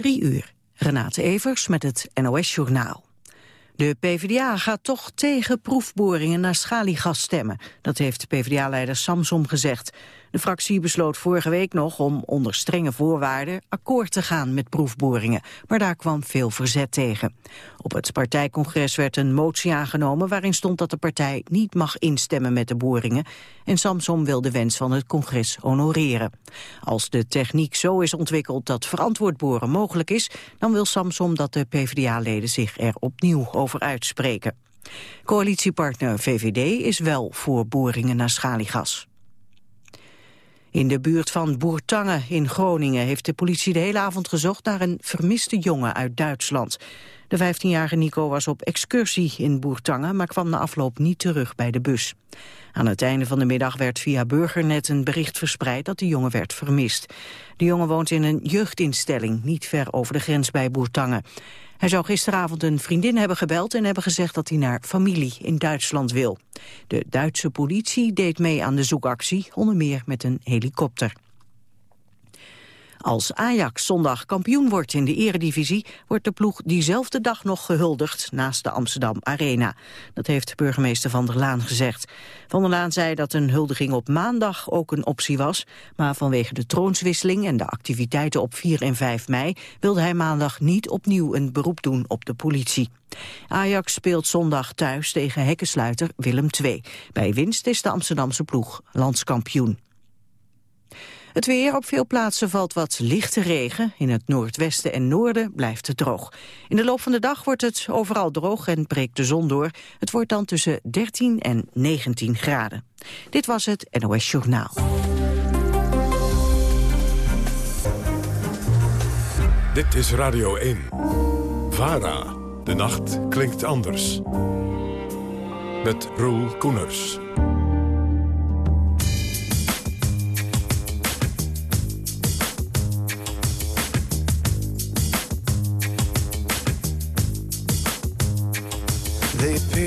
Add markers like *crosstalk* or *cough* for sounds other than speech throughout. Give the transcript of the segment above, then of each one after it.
Drie uur. Renate Evers met het NOS Journaal. De PvdA gaat toch tegen proefboringen naar schaliegas stemmen. Dat heeft PvdA-leider Samsom gezegd. De fractie besloot vorige week nog om onder strenge voorwaarden akkoord te gaan met proefboringen. Maar daar kwam veel verzet tegen. Op het partijcongres werd een motie aangenomen waarin stond dat de partij niet mag instemmen met de boringen. En Samsom wil de wens van het congres honoreren. Als de techniek zo is ontwikkeld dat verantwoord boren mogelijk is, dan wil Samsom dat de PvdA-leden zich er opnieuw over uitspreken. Coalitiepartner VVD is wel voor boringen naar schaliegas. In de buurt van Boertangen in Groningen heeft de politie de hele avond gezocht naar een vermiste jongen uit Duitsland. De 15-jarige Nico was op excursie in Boertangen, maar kwam na afloop niet terug bij de bus. Aan het einde van de middag werd via Burgernet een bericht verspreid dat de jongen werd vermist. De jongen woont in een jeugdinstelling, niet ver over de grens bij Boertangen. Hij zou gisteravond een vriendin hebben gebeld en hebben gezegd dat hij naar familie in Duitsland wil. De Duitse politie deed mee aan de zoekactie, onder meer met een helikopter. Als Ajax zondag kampioen wordt in de eredivisie... wordt de ploeg diezelfde dag nog gehuldigd naast de Amsterdam Arena. Dat heeft burgemeester Van der Laan gezegd. Van der Laan zei dat een huldiging op maandag ook een optie was... maar vanwege de troonswisseling en de activiteiten op 4 en 5 mei... wilde hij maandag niet opnieuw een beroep doen op de politie. Ajax speelt zondag thuis tegen hekkensluiter Willem II. Bij winst is de Amsterdamse ploeg landskampioen. Het weer op veel plaatsen valt wat lichte regen. In het noordwesten en noorden blijft het droog. In de loop van de dag wordt het overal droog en breekt de zon door. Het wordt dan tussen 13 en 19 graden. Dit was het NOS Journaal. Dit is Radio 1. VARA. De nacht klinkt anders. Met Roel Koeners.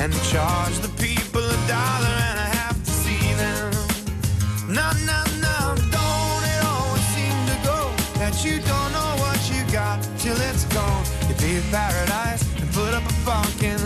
And charge the people a dollar and a half to see them. No, no, no, don't it always seem to go that you don't know what you got till it's gone. You pay paradise and put up a fucking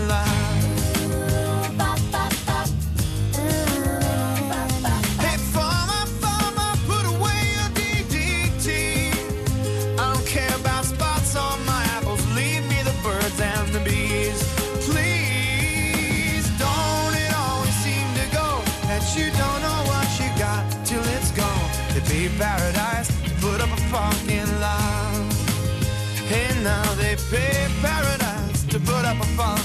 paradise to put up a fucking lie. Hey, now they pay paradise to put up a fucking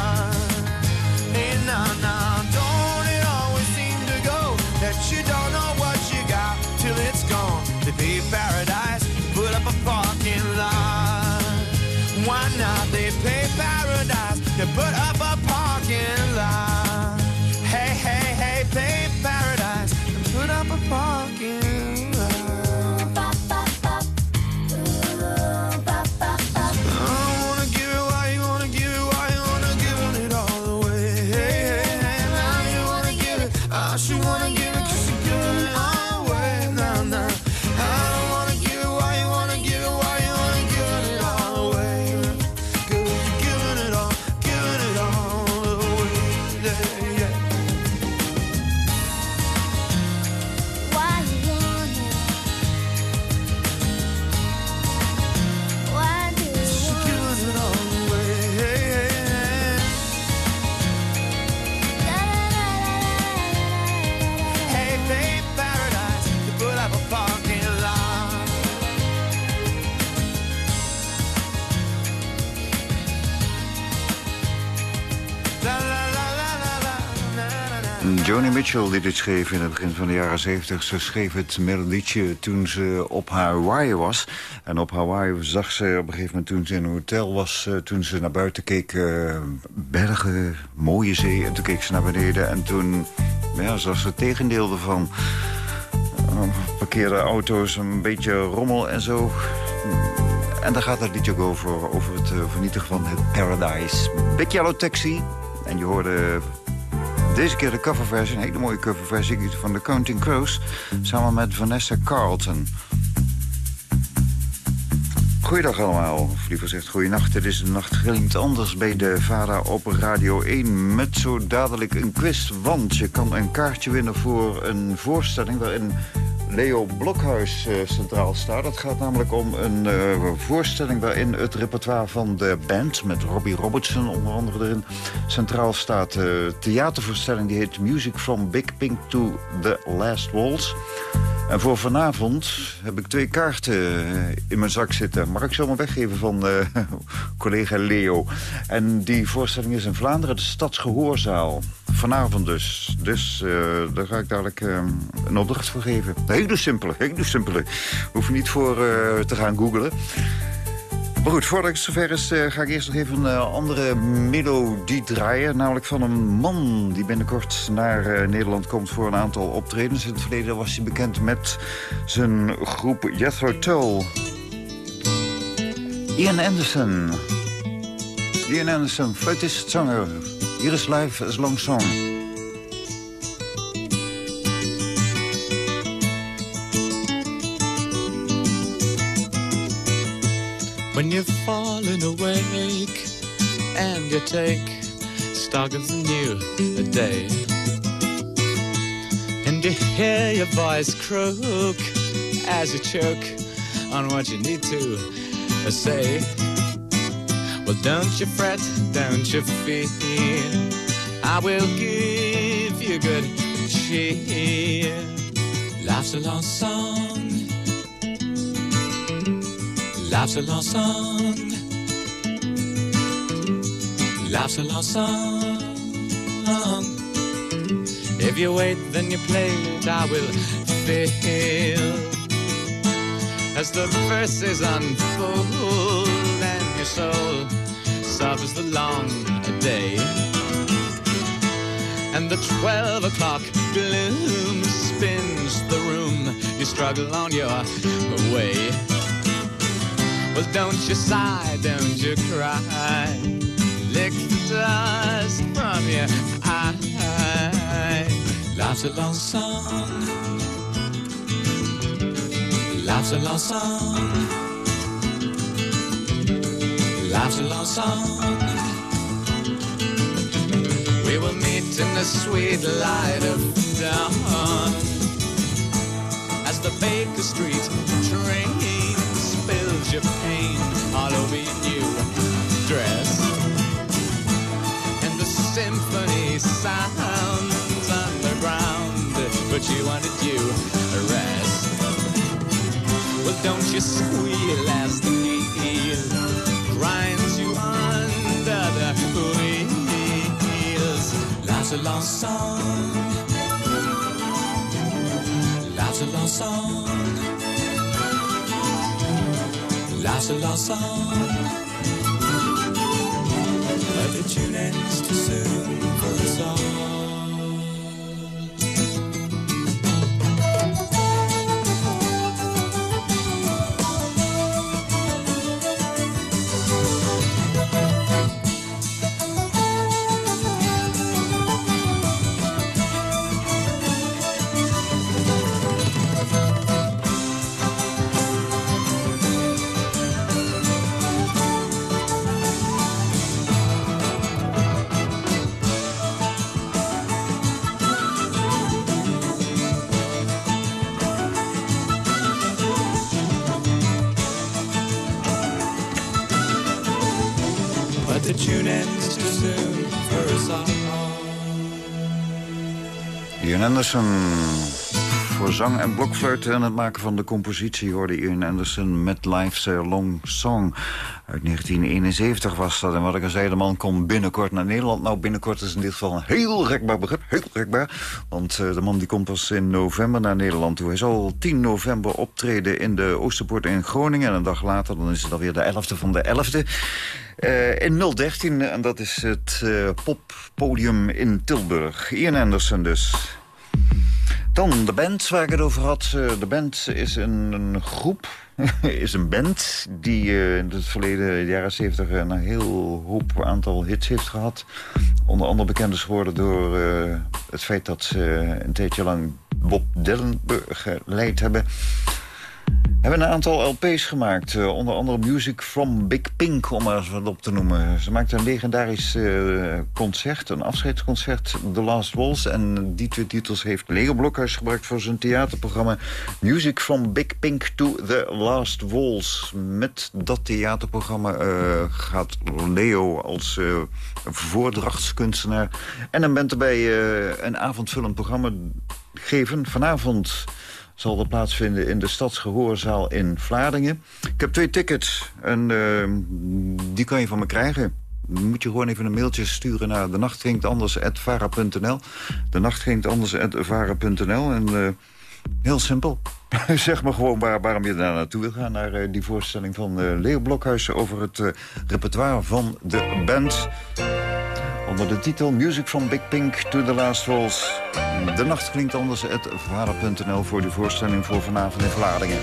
Joni Mitchell die dit schreef in het begin van de jaren 70. Ze schreef het melodietje toen ze op Hawaii was. En op Hawaii zag ze op een gegeven moment toen ze in een hotel was... eh, toen ze naar buiten keek, eh, bergen, mooie zee. En toen keek ze naar beneden en toen ja, zag ze het tegendeel ervan. Uh, parkeerde auto's, een beetje rommel en zo. En daar gaat het liedje ook over, over het eh, vernietigen van het Paradise. Big Yellow Taxi. En je hoorde deze keer de coverversie, een hele mooie coverversie van The Counting Crows... samen met Vanessa Carlton. Goeiedag allemaal, of liever gezegd goeienacht. Het is een nacht geliemd anders bij de VARA op Radio 1... met zo dadelijk een quiz, want je kan een kaartje winnen voor een voorstelling... waarin Leo Blokhuis eh, centraal staat. Het gaat namelijk om een eh, voorstelling waarin het repertoire van de band... met Robbie Robertson onder andere erin centraal staat. Uh, theatervoorstelling die heet Music from Big Pink to the Last Waltz. En voor vanavond heb ik twee kaarten eh, in mijn zak zitten. Mag ik zomaar weggeven van eh, *laughs* collega Leo. En die voorstelling is in Vlaanderen, de Stadsgehoorzaal. Vanavond dus. Dus eh, daar ga ik dadelijk een opdracht voor geven. Hele simpele, hele simpele. Hoef je niet voor te gaan googlen. Maar goed, voordat het zover is, eh, ga ik eerst nog even een eh, andere melodie draaien. Namelijk van een man die binnenkort naar eh, Nederland komt voor een aantal optredens. In het verleden was hij bekend met zijn groep Jethro Tull. Ian Anderson. Ian Anderson, fluitist, zanger. Hier is Live as Long Song. When you've fallen awake and you take stock of the new day, and you hear your voice croak as you choke on what you need to say. Well, don't you fret, don't you fear. I will give you good cheer. Life's a long song. Life's a long song. Life's a long song. If you wait, then you play it, I will fail. As the verses unfold and your soul suffers the long day. And the twelve o'clock gloom spins the room. You struggle on your way. Well, don't you sigh, don't you cry. Lick the dust from your eye. Life's a long song. Life's a long song. Life's a long song. We will meet in the sweet light of dawn as the Baker Street train your pain all over your new dress. And the symphony sounds underground, but you wanted you a rest. Well, don't you squeal as the heel grinds you under the wheels. Life's a long song. Life's a long song. Life's a long song. But the tune ends too soon for us all. Ian Anderson voor zang en blokfluit en het maken van de compositie hoorde Ian Anderson met Life's a Long Song. Uit 1971 was dat. En wat ik al zei, de man komt binnenkort naar Nederland. Nou, binnenkort is in dit geval een heel rekbaar begrip. Heel rekbaar. Want uh, de man die komt pas in november naar Nederland toe. Hij zal 10 november optreden in de Oosterpoort in Groningen. En een dag later, dan is het alweer de 11e van de 11e. Uh, in 013, en dat is het uh, poppodium in Tilburg. Ian Anderson dus. Dan de band waar ik het over had. De band is een, een groep, *laughs* is een band die uh, in het verleden, de jaren 70, een heel hoop aantal hits heeft gehad. Onder andere bekend is geworden door het feit dat ze een tijdje lang Bob Dylan geleid hebben hebben een aantal LP's gemaakt. Uh, onder andere Music from Big Pink, om maar eens wat op te noemen. Ze maakten een legendarisch uh, concert, een afscheidsconcert, The Last Waltz. En die twee titels heeft Leo Blokhuis gebruikt voor zijn theaterprogramma... Music from Big Pink to The Last Waltz. Met dat theaterprogramma uh, gaat Leo als voordrachtskunstenaar... en dan bent erbij een avondvullend programma geven. Vanavond zal dat plaatsvinden in de Stadsgehoorzaal in Vlaardingen. Ik heb twee tickets en uh, die kan je van me krijgen. Moet je gewoon even een mailtje sturen naar de nachtgingtanders.vara.nl. De nachtgingtanders.vara.nl en uh, heel simpel. *laughs* zeg maar gewoon waar, waarom je daar naartoe wil gaan. Naar uh, die voorstelling van uh, Leo Blokhuis over het repertoire van de band. Onder de titel Music from Big Pink to the Last Waltz. De nacht klinkt anders, het vader.nl voor de voorstelling voor vanavond in Vlaardingen.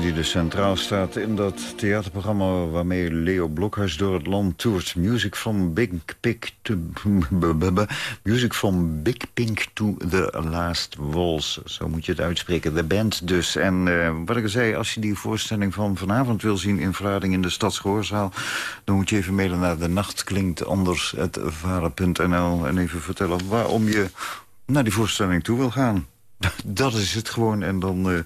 Die dus centraal staat in dat theaterprogramma... waarmee Leo Blokhuis door het land toert. Music from Big Pink to... Music from Big Pink to the Last Waltz. Zo moet je het uitspreken. De band dus. En eh, wat ik al zei, als je die voorstelling van vanavond wil zien... in Vlaarding in de Stadsgehoorzaal... dan moet je even mailen naar de nacht klinkt anders... en even vertellen waarom je naar die voorstelling toe wil gaan. *laughs* Dat is het gewoon. En dan eh,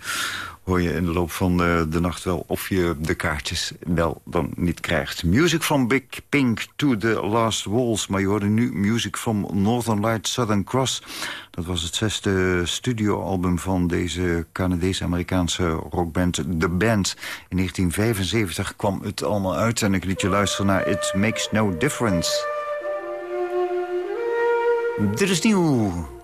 hoor je in de loop van eh, de nacht wel of je de kaartjes wel dan niet krijgt. Music from Big Pink to the Last Walls. Maar je hoorde nu Music from Northern Light Southern Cross. Dat was het zesde studioalbum van deze Canadese-Amerikaanse rockband The Band. In 1975 kwam het allemaal uit en ik liet je luisteren naar It Makes No Difference. Dit is nieuw.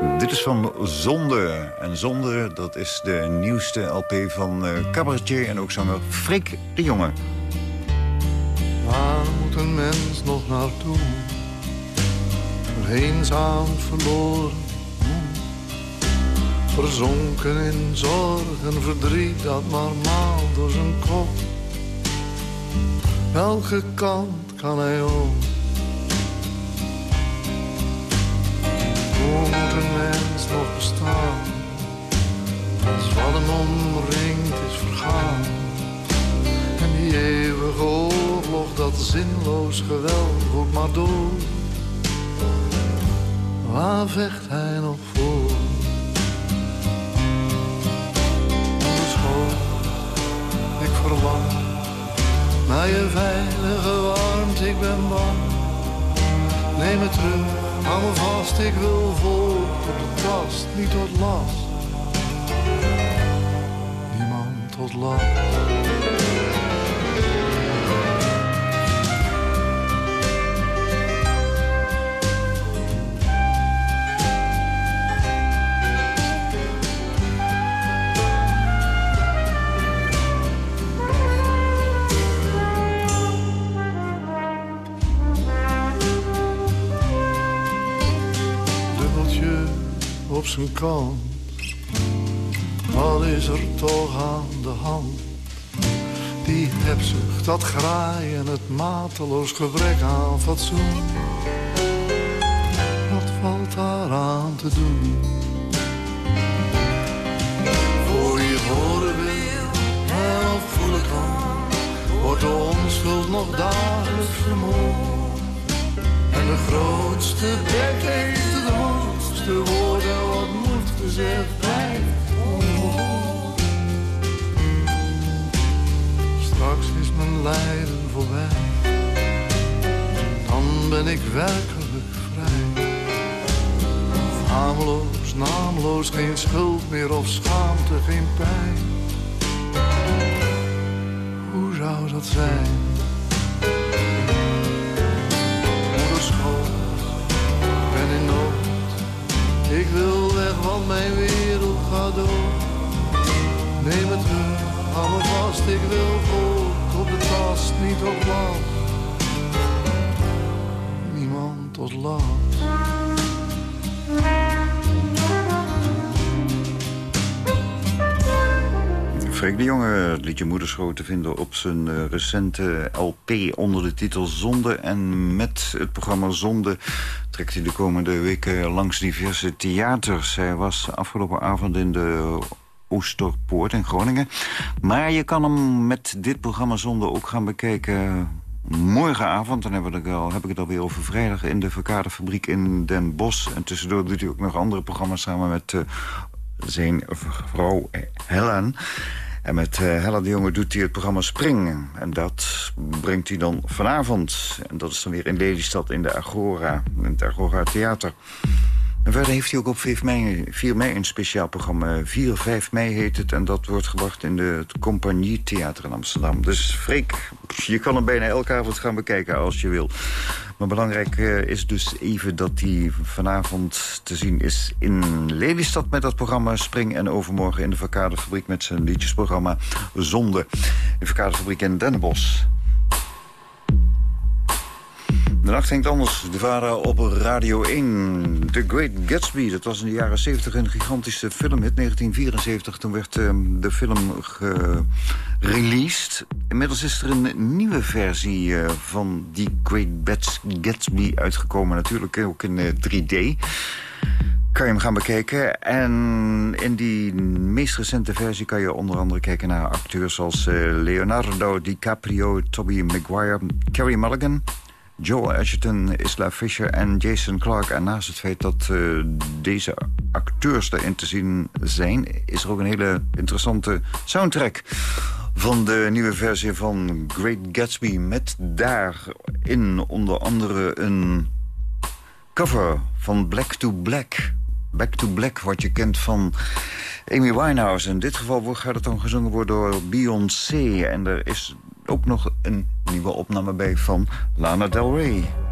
Dit is van Zonde. En Zonde, dat is de nieuwste LP van eh cabaretier en ook zanger Frik de Jonge. Waar moet een mens nog naartoe? Eenzaam verloren, moe. verzonken in zorg en verdriet dat maar door zijn kop. Welke kant kan hij op? Een mens nog bestaan? Als wat hem omringt is vergaan. En die eeuwige oorlog, dat zinloos geweld, woedt maar door. Waar vecht hij nog voor? School, ik verlang naar je veilige warmte, ik ben bang. Neem me terug, hou me vast, ik wil voort op de tast, niet tot last. Niemand tot last. Wat is er toch aan de hand? Die hebzucht, dat graai en het mateloos gebrek aan fatsoen. Wat valt daar aan te doen? Voor je horen wil en voelen kan, wordt de onschuld nog dagelijks vermoord. En de grootste bek heeft het hoogste woord en wat moet gezegd blijft ongehoord. Straks is mijn lijden voorbij, dan ben ik werkelijk vrij. Was naamloos, geen schuld meer of schaamte, geen pijn. Hoe zou dat zijn? Ik wil weg, want mijn wereld gaat door. Neem me terug, hou me vast, ik wil voort op de tast, niet op last. Niemand tot last. Freek de Jonge, het liedje Moederschoot te vinden op zijn eh, recente LP onder de titel Zonde. En met het programma Zonde trekt hij de komende weken langs diverse theaters. Hij was afgelopen avond in de Oosterpoort in Groningen. Maar je kan hem met dit programma Zonde ook gaan bekijken morgenavond. Dan hebben we al, heb ik het alweer over vrijdag in de Verkaderfabriek in Den Bosch. En tussendoor doet hij ook nog andere programma's samen met eh, zijn vrouw Helen. En met uh, Hella de Jonge doet hij het programma Spring. En dat brengt hij dan vanavond. En dat is dan weer in Lelystad in de Agora. In het Agora Theater. En verder heeft hij ook op 4 mei, 4 mei een speciaal programma. 4, 5 mei heet het. En dat wordt gebracht in de, het Compagnie Theater in Amsterdam. Dus Freek, je kan hem bijna elke avond gaan bekijken als je wil. Maar belangrijk uh, is dus even dat hij vanavond te zien is in Lelystad... met dat programma Spring en overmorgen in de Verkaderfabriek... met zijn liedjesprogramma Zonde. De Verkaderfabriek in Dennenbos. De nacht hangt anders. De vader op Radio 1. The Great Gatsby. Dat was in de jaren 70 een gigantische film. In 1974 toen werd uh, de film gereleased. Inmiddels is er een nieuwe versie uh, van die Great Gatsby uitgekomen. Natuurlijk ook in uh, 3D kan je hem gaan bekijken. En in die meest recente versie kan je onder andere kijken naar acteurs als uh, Leonardo DiCaprio, Tobey Maguire, Carey Mulligan... Joel Edgerton, Isla Fisher en Jason Clark. En naast het feit dat uh, deze acteurs erin te zien zijn... is er ook een hele interessante soundtrack van de nieuwe versie van Great Gatsby... met daarin onder andere een cover van Black to Black... Back to Black, wat je kent van Amy Winehouse. In dit geval gaat het dan gezongen worden door Beyoncé. En er is ook nog een nieuwe opname bij van Lana Del Rey.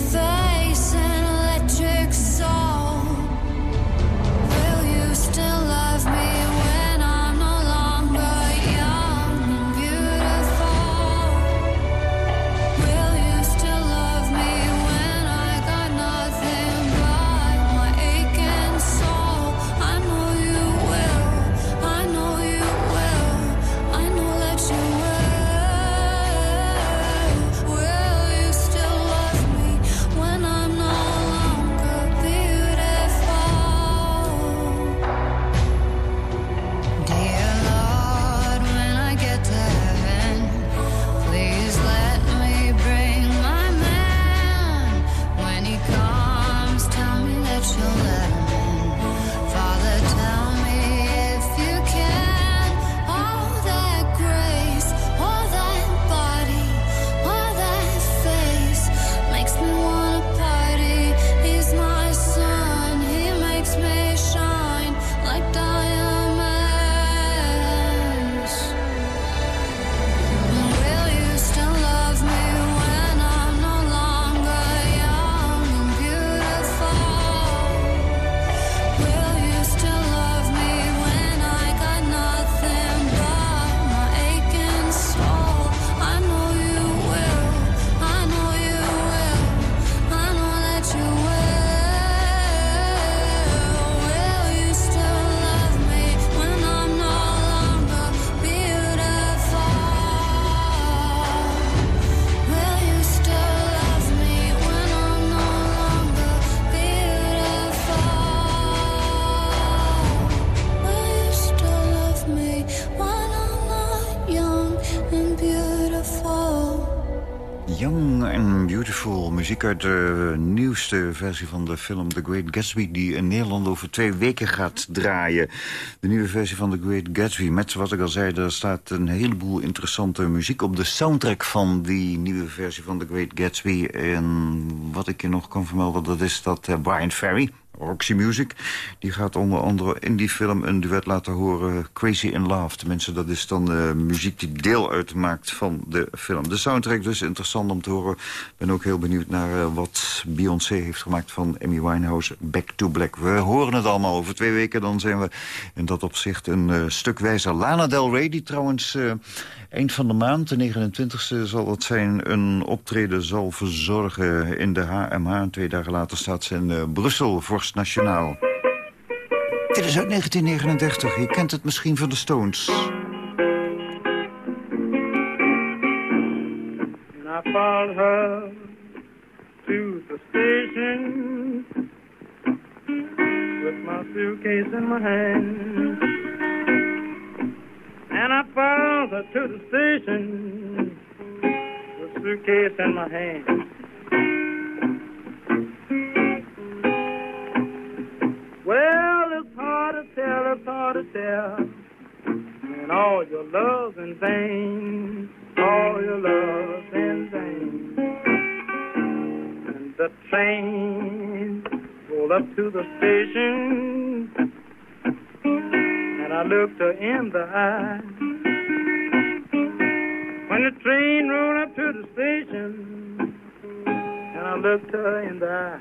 myself Young and Beautiful, muziek uit de nieuwste versie van de film The Great Gatsby... die in Nederland over twee weken gaat draaien. De nieuwe versie van The Great Gatsby. Met, wat ik al zei, er staat een heleboel interessante muziek... op de soundtrack van die nieuwe versie van The Great Gatsby. En wat ik je nog kan vermelden, dat is dat uh, Brian Ferry... Roxy Music. Die gaat onder andere in die film een duet laten horen... Crazy in Love. Tenminste, dat is dan uh, muziek die deel uitmaakt van de film. De soundtrack dus interessant om te horen. Ik ben ook heel benieuwd naar uh, wat Beyoncé heeft gemaakt van Amy Winehouse. Back to Black. We horen het allemaal over twee weken. Dan zijn we in dat opzicht een uh, stuk wijzer. Lana Del Rey, die trouwens eind van de maand, de 29e zal het zijn... een optreden zal verzorgen in de HMH. Twee dagen later staat ze in Brussel voor Nationaal. Dit is uit 1939. Je kent het misschien van de Stones. I followed her to the station with my suitcase in my hand. And I followed to the station with suitcase in my hand. Well, it's hard to tell, it's hard to tell. And all your love's in vain, all your love's in vain. And the train rolled up to the station, and I looked her in the eye. When the train rolled up to the station, and I looked her in the eye.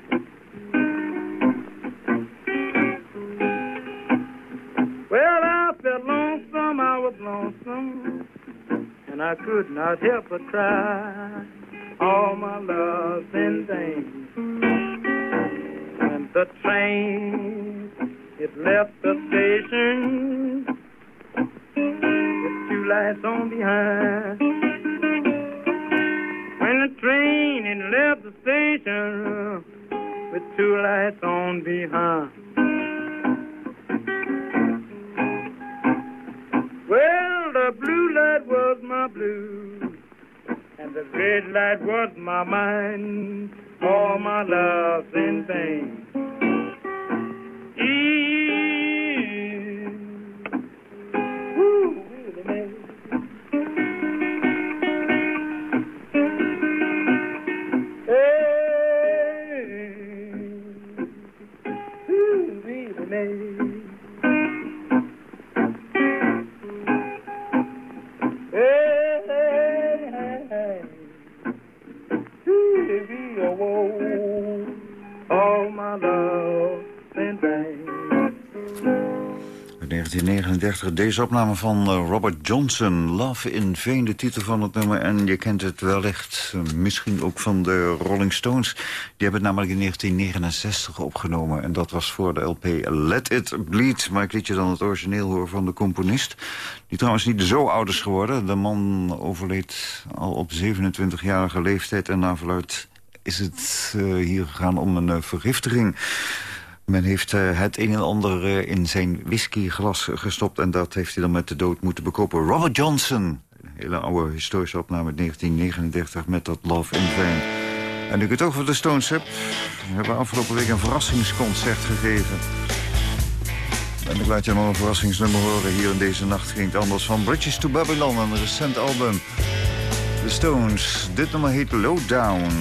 Well, I felt lonesome, I was lonesome, and I could not help but cry. All my love's in vain. And the train, it left the station with two lights on behind. When the train, it left the station with two lights on behind. Well, the blue light was my blue, and the red light was my mind. All my love's and. Eee. 1939, deze opname van uh, Robert Johnson. Love in Vain, de titel van het nummer. En je kent het wellicht uh, misschien ook van de Rolling Stones. Die hebben het namelijk in 1969 opgenomen. En dat was voor de LP Let It Bleed. Maar ik liet je dan het origineel horen van de componist. Die trouwens niet zo oud is geworden. De man overleed al op 27-jarige leeftijd. En naar verluid is het uh, hier gegaan om een vergiftiging. Men heeft uh, het een en ander uh, in zijn whiskyglas gestopt... en dat heeft hij dan met de dood moeten bekopen. Robert Johnson, een hele oude historische opname uit 1939... met dat Love in Vain. En nu ik het over de Stones heb... we hebben afgelopen week een verrassingsconcert gegeven. En ik laat je nog een verrassingsnummer horen. Hier in deze nacht ging het anders van Bridges to Babylon... een recent album. De Stones. Dit nummer heet Lowdown.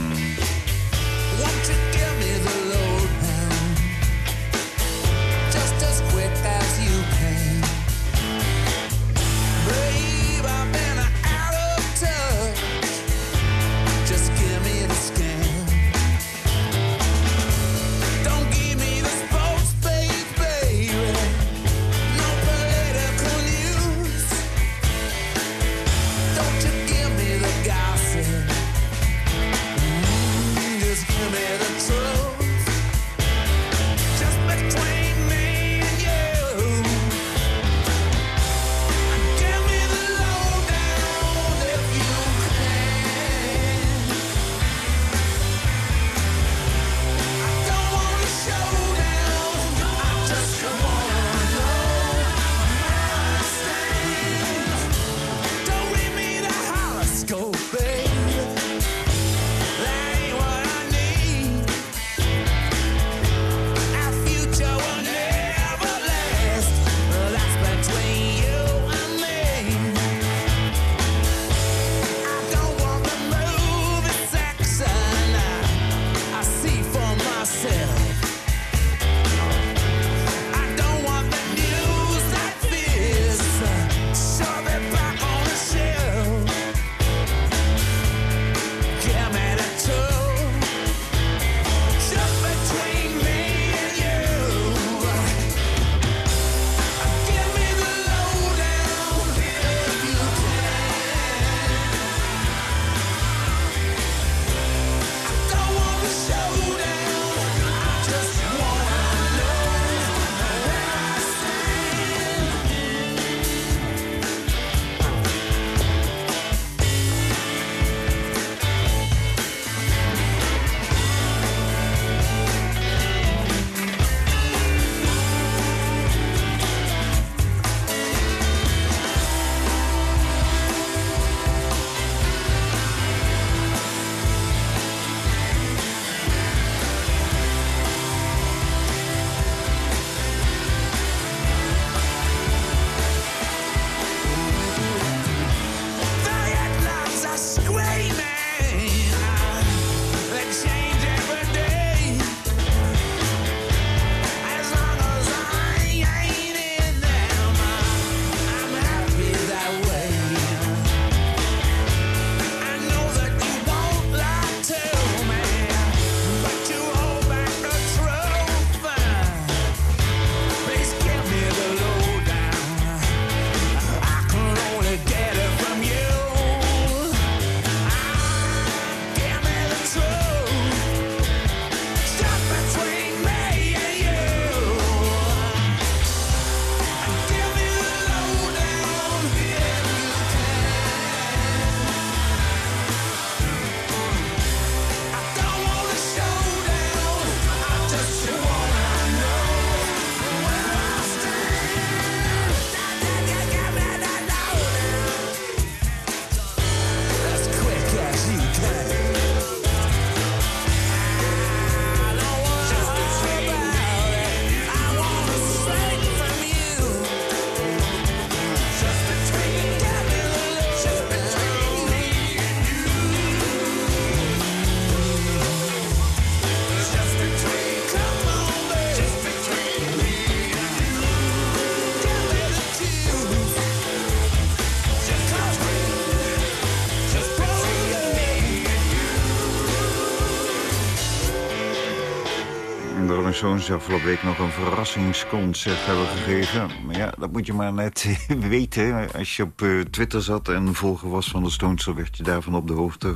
Rolling Stones afgelopen week nog een verrassingsconcert hebben gegeven. Maar ja, dat moet je maar net *laughs* weten. Als je op eh, Twitter zat en volger was van de Stones... dan werd je daarvan op de hoogte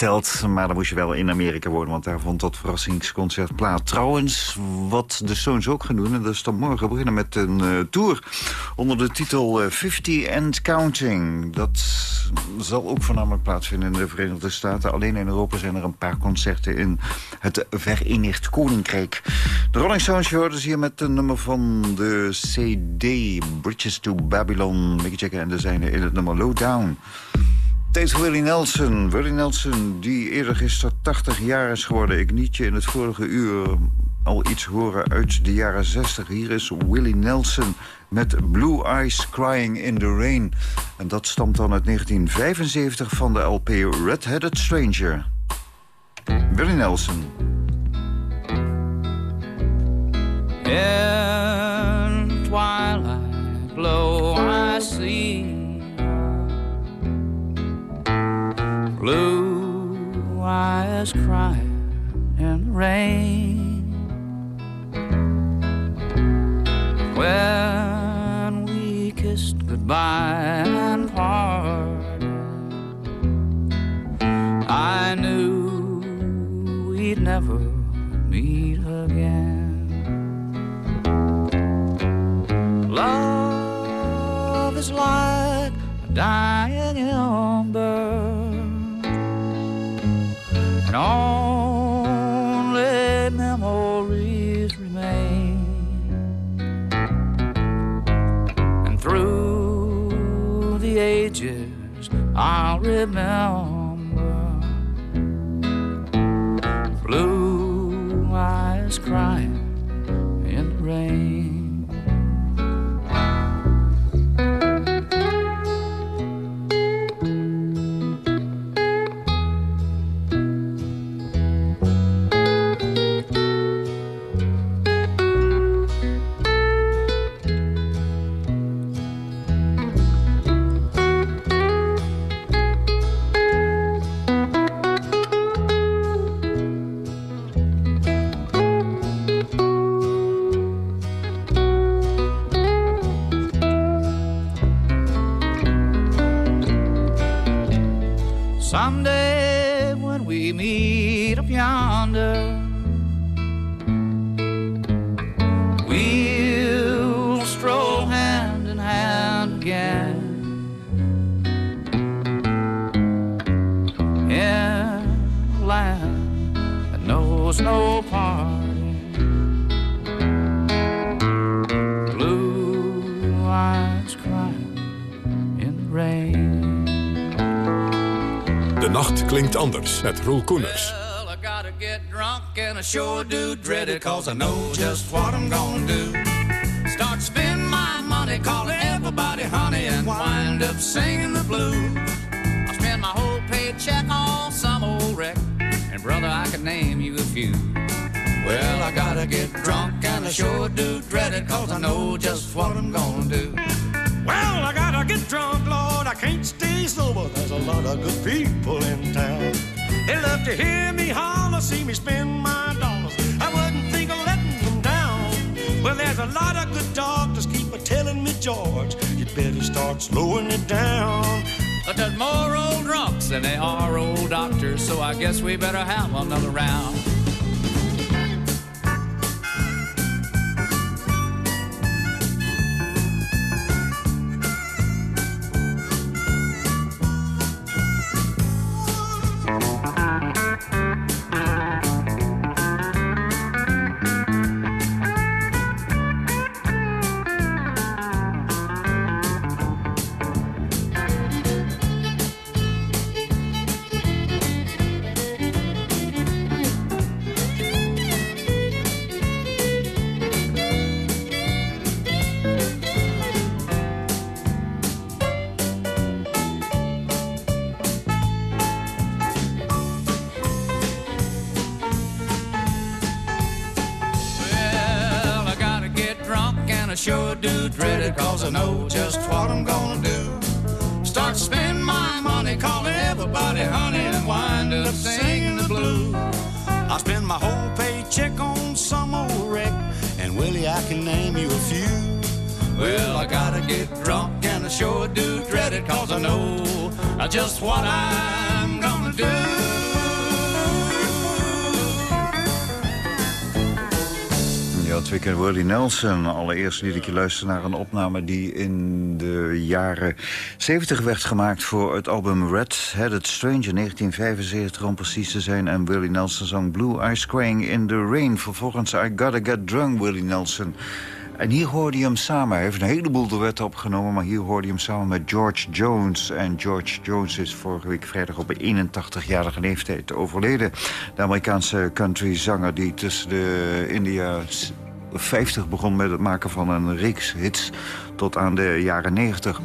Maar dan moest je wel in Amerika worden, want daar vond dat verrassingsconcert plaats. Trouwens, wat de Stones ook gaan doen... en dat is dan morgen beginnen met een uh, tour onder de titel 50 eh, and Counting. Dat zal ook voornamelijk plaatsvinden in de Verenigde Staten. Alleen in Europa zijn er een paar concerten in het Verenigd Koninkrijk. De Rolling Stones, je hoorde hier met een nummer van de CD Bridges to Babylon. Mickey Jagger en de zijne in het nummer Low Down. Deze Willie Nelson. Willie Nelson, die eerder gisteren 80 jaar is geworden. Ik niet je in het vorige uur al iets horen uit de jaren 60. Hier is Willie Nelson met Blue Eyes Crying in the Rain. En dat stamt dan uit 1975 van de LP Red-Headed Stranger. Willie Nelson. Blue. Eyes crying in the rain. When we kissed goodbye now eyes crying in the rain. De nacht klinkt anders met Roel Koeners. Well, I gotta get drunk and I sure do dread it Cause I know just what I'm gonna do Start spending my money, calling everybody honey And wind up singing the blues I spend my whole paycheck on some old wreck And brother, I can name you a few Well, I gotta get drunk and I sure do dread it Cause I know just what I'm gonna do Well, I gotta get drunk, Lord. I can't stay sober. There's a lot of good people in town. They love to hear me holler, see me spend my dollars. I wouldn't think of letting them down. Well, there's a lot of good doctors keep a telling me, George, you better start slowing it down. But there's more old drunks than there are old doctors, so I guess we better have another round. I spend my whole paycheck on some old wreck. And Willie, I can name you a few. Well, I gotta get drunk and I sure do dread it, cause I know just what I'm gonna do. Twick en Willie Nelson. Allereerst liet ik je luisteren naar een opname die in de jaren 70 werd gemaakt voor het album Red Headed Stranger 1975 om precies te zijn. En Willie Nelson zong Blue Eyes Crying in the Rain. Vervolgens I Gotta Get Drunk, Willie Nelson. En hier hoorde je hem samen. Hij heeft een heleboel duetten opgenomen... maar hier hoorde je hem samen met George Jones. En George Jones is vorige week vrijdag op 81-jarige leeftijd overleden. De Amerikaanse countryzanger die tussen de India 50 begon met het maken van een reeks hits... tot aan de jaren 90.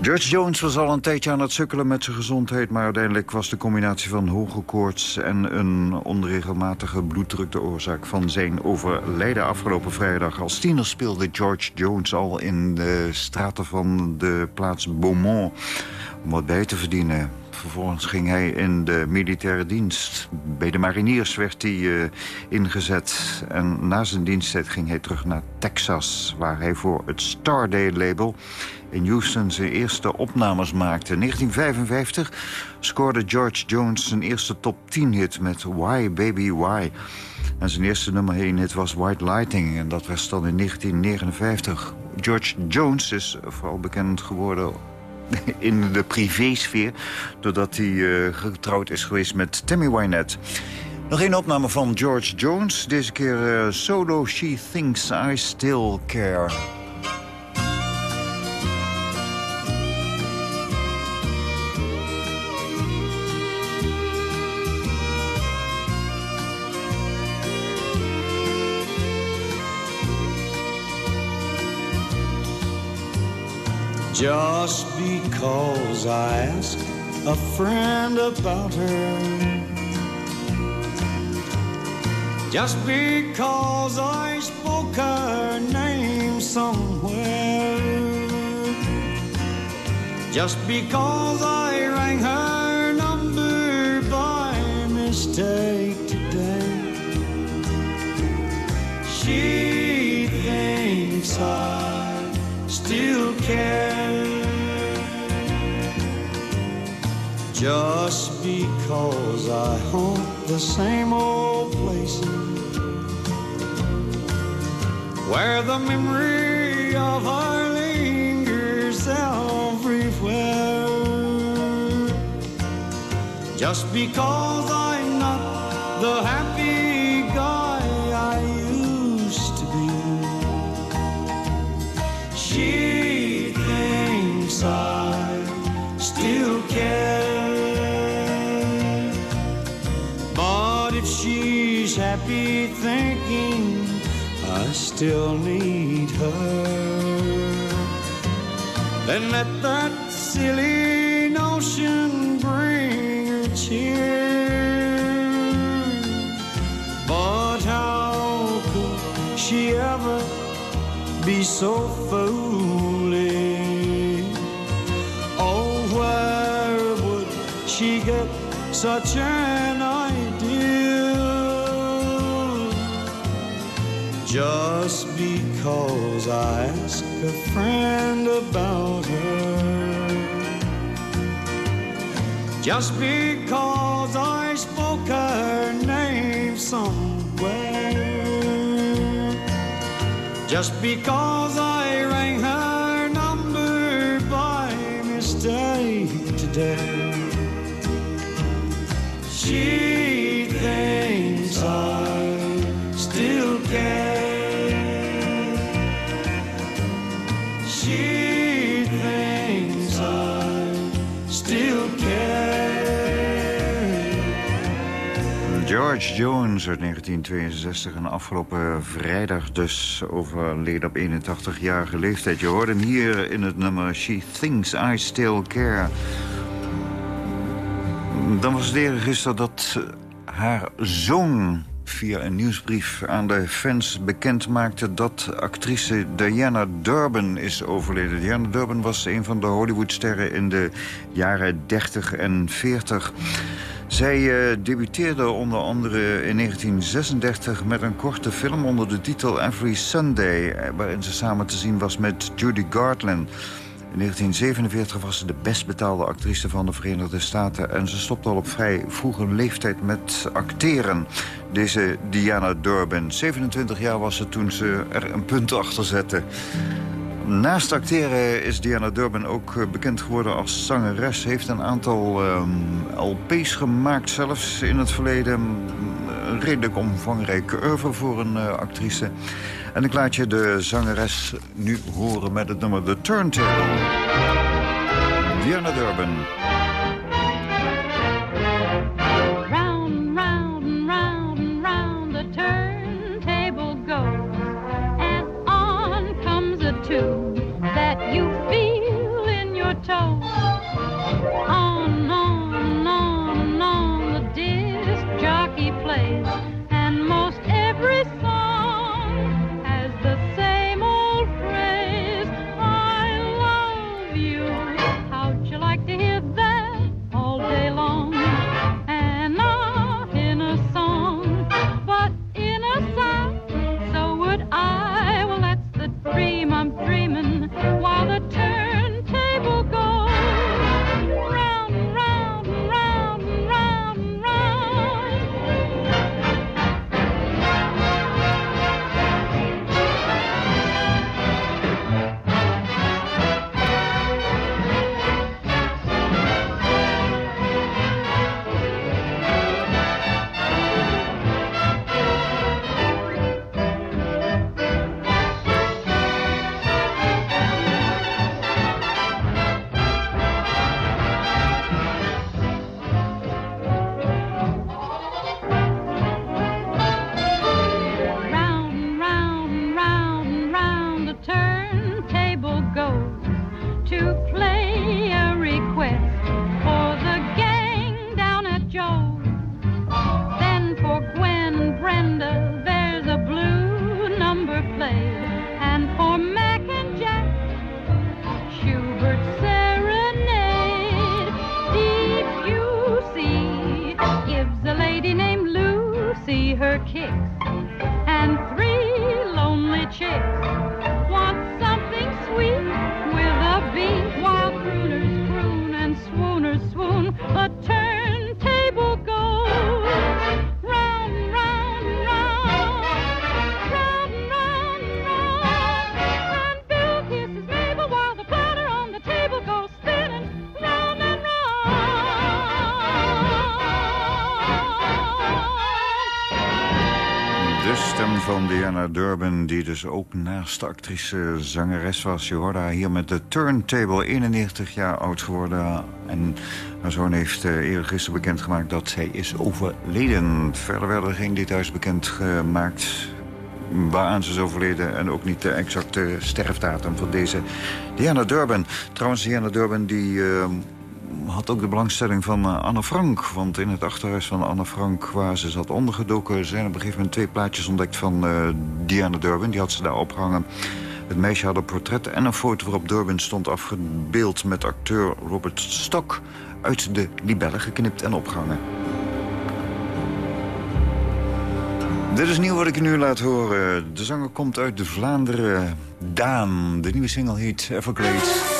George Jones was al een tijdje aan het sukkelen met zijn gezondheid... maar uiteindelijk was de combinatie van hoge koorts... en een onregelmatige bloeddruk de oorzaak van zijn overlijden afgelopen vrijdag. Als tiener speelde George Jones al in de straten van de plaats Beaumont... om wat bij te verdienen. Vervolgens ging hij in de militaire dienst. Bij de mariniers werd hij uh, ingezet. En na zijn diensttijd ging hij terug naar Texas... waar hij voor het Starday-label in Houston zijn eerste opnames maakte. In 1955 scoorde George Jones zijn eerste top 10 hit met Why Baby Why. En zijn eerste nummer 1 hit was White Lighting en dat was dan in 1959. George Jones is vooral bekend geworden *laughs* in de privésfeer... doordat hij uh, getrouwd is geweest met Tammy Wynette. Nog één opname van George Jones. Deze keer uh, solo She Thinks I Still Care. Just because I asked a friend about her. Just because I spoke her name somewhere. Just because I rang her number by mistake today. She thinks I still care. Just because I haunt the same old places Where the memory of her lingers everywhere. Just because I'm still need her. Then let that silly notion bring her cheer. But how could she ever be so foolish? Oh, where would she get such an just because I asked a friend about her. Just because I spoke her name somewhere. Just because I rang her number by mistake today. George Jones uit 1962 en afgelopen vrijdag dus overleden op 81-jarige leeftijd. Je hoorde hem hier in het nummer She Thinks I Still Care. Dan was het eerder dat haar zoon via een nieuwsbrief aan de fans bekend maakte... dat actrice Diana Durbin is overleden. Diana Durbin was een van de Hollywoodsterren in de jaren 30 en 40... Zij uh, debuteerde onder andere in 1936 met een korte film onder de titel Every Sunday... Eh, waarin ze samen te zien was met Judy Garland... In 1947 was ze de best betaalde actrice van de Verenigde Staten... en ze stopte al op vrij vroege leeftijd met acteren. Deze Diana Durbin. 27 jaar was ze toen ze er een punt achter zette. Naast acteren is Diana Durbin ook eh, bekend geworden als zangeres. Heeft een aantal um, LP's gemaakt, zelfs in het verleden. Een redelijk omvangrijk oeuvre voor een uh, actrice. En ik laat je de zangeres nu horen met het nummer The Turntable. Diana Durbin. Lucy her kicks stem van Diana Durbin, die dus ook naast de actrice zangeres was. Je hoorde haar hier met de Turntable, 91 jaar oud geworden. En haar zoon heeft uh, eergisteren bekendgemaakt dat zij is overleden. Verder werden er geen details bekendgemaakt waaraan ze is overleden... en ook niet de exacte sterfdatum van deze Diana Durbin. Trouwens, Diana Durbin die... Uh, had ook de belangstelling van uh, Anne Frank. Want in het achterhuis van Anne Frank, waar ze zat ondergedoken... zijn op een gegeven moment twee plaatjes ontdekt van uh, Diana Durbin. Die had ze daar opgehangen. Het meisje had een portret en een foto waarop Durbin stond afgebeeld... met acteur Robert Stock uit de libellen geknipt en opgehangen. Dit is nieuw wat ik nu laat horen. De zanger komt uit de Vlaanderen. Daan, de nieuwe single heet Everglades.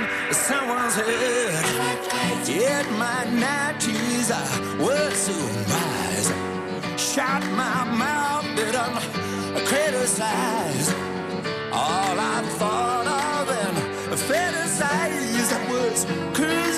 Listens someone's heard. Yet my nineties I was surprised. Shut my mouth, didn't criticize. All I thought of and fantasized was cruising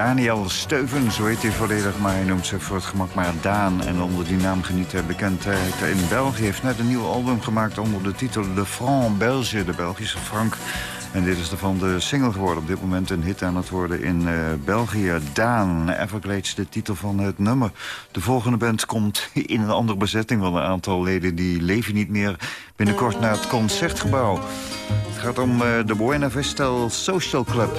Daniel Steuven, zo heet hij volledig, maar hij noemt zich voor het gemak maar Daan. En onder die naam geniet hij bekendheid in België. heeft net een nieuw album gemaakt onder de titel Le Franc Belge, de Belgische frank. En dit is ervan de single geworden. Op dit moment een hit aan het worden in eh, België. Daan, Everglades, de titel van het nummer. De volgende band komt in een andere bezetting... want een aantal leden die leven niet meer binnenkort naar het Concertgebouw. Het gaat om eh, de Buena Vista Social Club.